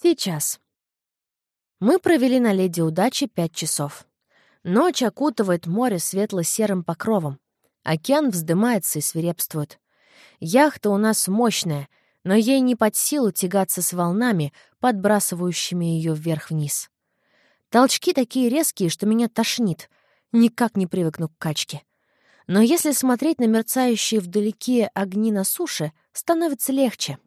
Сейчас. Мы провели на «Леди Удачи» пять часов. Ночь окутывает море светло-серым покровом. Океан вздымается и свирепствует. Яхта у нас мощная, но ей не под силу тягаться с волнами, подбрасывающими ее вверх-вниз. Толчки такие резкие, что меня тошнит. Никак не привыкну к качке. Но если смотреть на мерцающие вдалеке огни на суше, становится легче.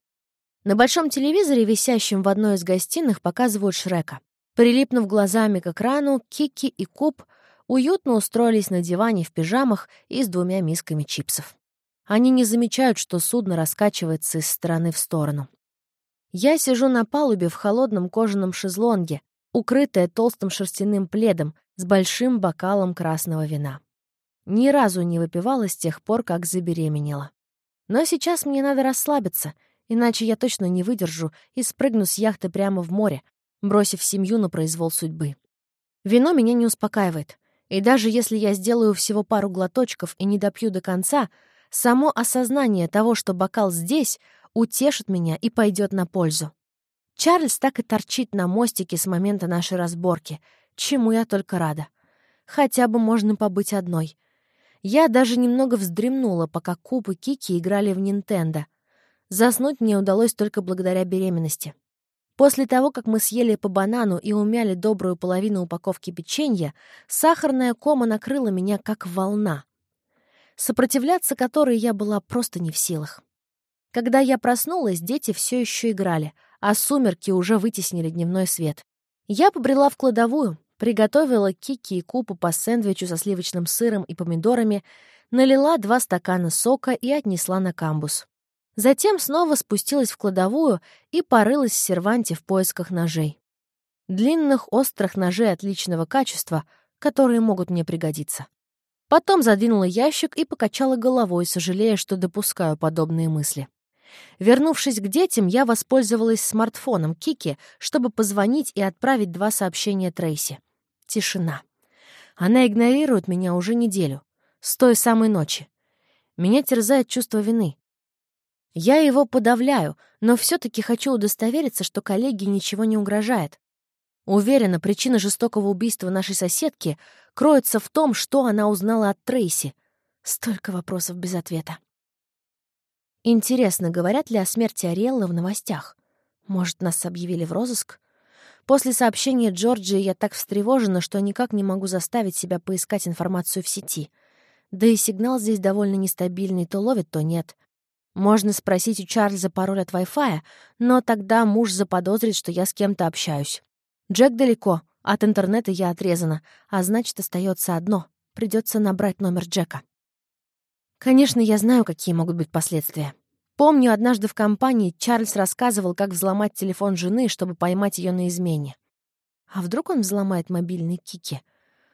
На большом телевизоре, висящем в одной из гостиных, показывают Шрека. Прилипнув глазами к экрану, Кики и Куб уютно устроились на диване в пижамах и с двумя мисками чипсов. Они не замечают, что судно раскачивается из стороны в сторону. Я сижу на палубе в холодном кожаном шезлонге, укрытая толстым шерстяным пледом с большим бокалом красного вина. Ни разу не выпивала с тех пор, как забеременела. Но сейчас мне надо расслабиться, иначе я точно не выдержу и спрыгну с яхты прямо в море, бросив семью на произвол судьбы. Вино меня не успокаивает, и даже если я сделаю всего пару глоточков и не допью до конца, само осознание того, что бокал здесь, утешит меня и пойдет на пользу. Чарльз так и торчит на мостике с момента нашей разборки, чему я только рада. Хотя бы можно побыть одной. Я даже немного вздремнула, пока Куб и Кики играли в Нинтендо. Заснуть мне удалось только благодаря беременности. После того, как мы съели по банану и умяли добрую половину упаковки печенья, сахарная кома накрыла меня как волна, сопротивляться которой я была просто не в силах. Когда я проснулась, дети все еще играли, а сумерки уже вытеснили дневной свет. Я побрела в кладовую, приготовила кики и купу по сэндвичу со сливочным сыром и помидорами, налила два стакана сока и отнесла на камбус. Затем снова спустилась в кладовую и порылась в серванте в поисках ножей. Длинных острых ножей отличного качества, которые могут мне пригодиться. Потом задвинула ящик и покачала головой, сожалея, что допускаю подобные мысли. Вернувшись к детям, я воспользовалась смартфоном Кики, чтобы позвонить и отправить два сообщения Трейси. Тишина. Она игнорирует меня уже неделю. С той самой ночи. Меня терзает чувство вины. Я его подавляю, но все-таки хочу удостовериться, что коллеге ничего не угрожает. Уверена, причина жестокого убийства нашей соседки кроется в том, что она узнала от Трейси. Столько вопросов без ответа. Интересно, говорят ли о смерти Ариэллы в новостях? Может, нас объявили в розыск? После сообщения Джорджии я так встревожена, что никак не могу заставить себя поискать информацию в сети. Да и сигнал здесь довольно нестабильный, то ловит, то нет. Можно спросить у Чарльза пароль от Wi-Fi, но тогда муж заподозрит, что я с кем-то общаюсь. Джек далеко, от интернета я отрезана, а значит, остается одно — придется набрать номер Джека. Конечно, я знаю, какие могут быть последствия. Помню, однажды в компании Чарльз рассказывал, как взломать телефон жены, чтобы поймать ее на измене. А вдруг он взломает мобильный Кики?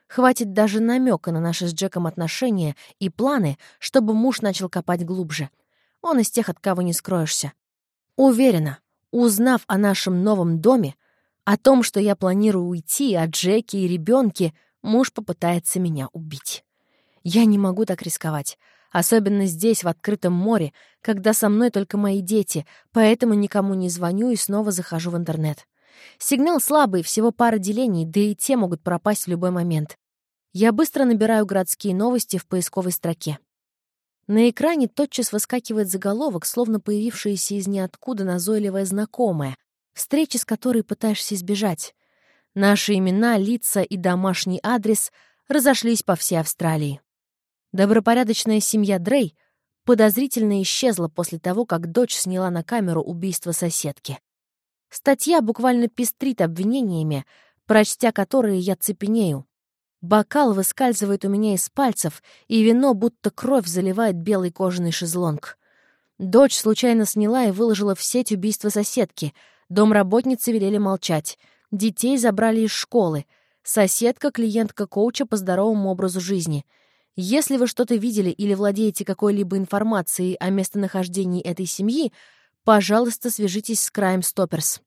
Хватит даже намека на наши с Джеком отношения и планы, чтобы муж начал копать глубже. Он из тех, от кого не скроешься. Уверена, узнав о нашем новом доме, о том, что я планирую уйти, о Джеке и ребенке, муж попытается меня убить. Я не могу так рисковать. Особенно здесь, в открытом море, когда со мной только мои дети, поэтому никому не звоню и снова захожу в интернет. Сигнал слабый, всего пара делений, да и те могут пропасть в любой момент. Я быстро набираю городские новости в поисковой строке. На экране тотчас выскакивает заголовок, словно появившаяся из ниоткуда назойливая знакомая, встречи с которой пытаешься избежать. Наши имена, лица и домашний адрес разошлись по всей Австралии. Добропорядочная семья Дрей подозрительно исчезла после того, как дочь сняла на камеру убийство соседки. Статья буквально пестрит обвинениями, прочтя которые я цепенею. Бокал выскальзывает у меня из пальцев, и вино будто кровь заливает белый кожаный шезлонг. Дочь случайно сняла и выложила в сеть убийство соседки. Домработницы велели молчать. Детей забрали из школы. Соседка — клиентка коуча по здоровому образу жизни — если вы что-то видели или владеете какой-либо информацией о местонахождении этой семьи, пожалуйста, свяжитесь с Crime Stoppers.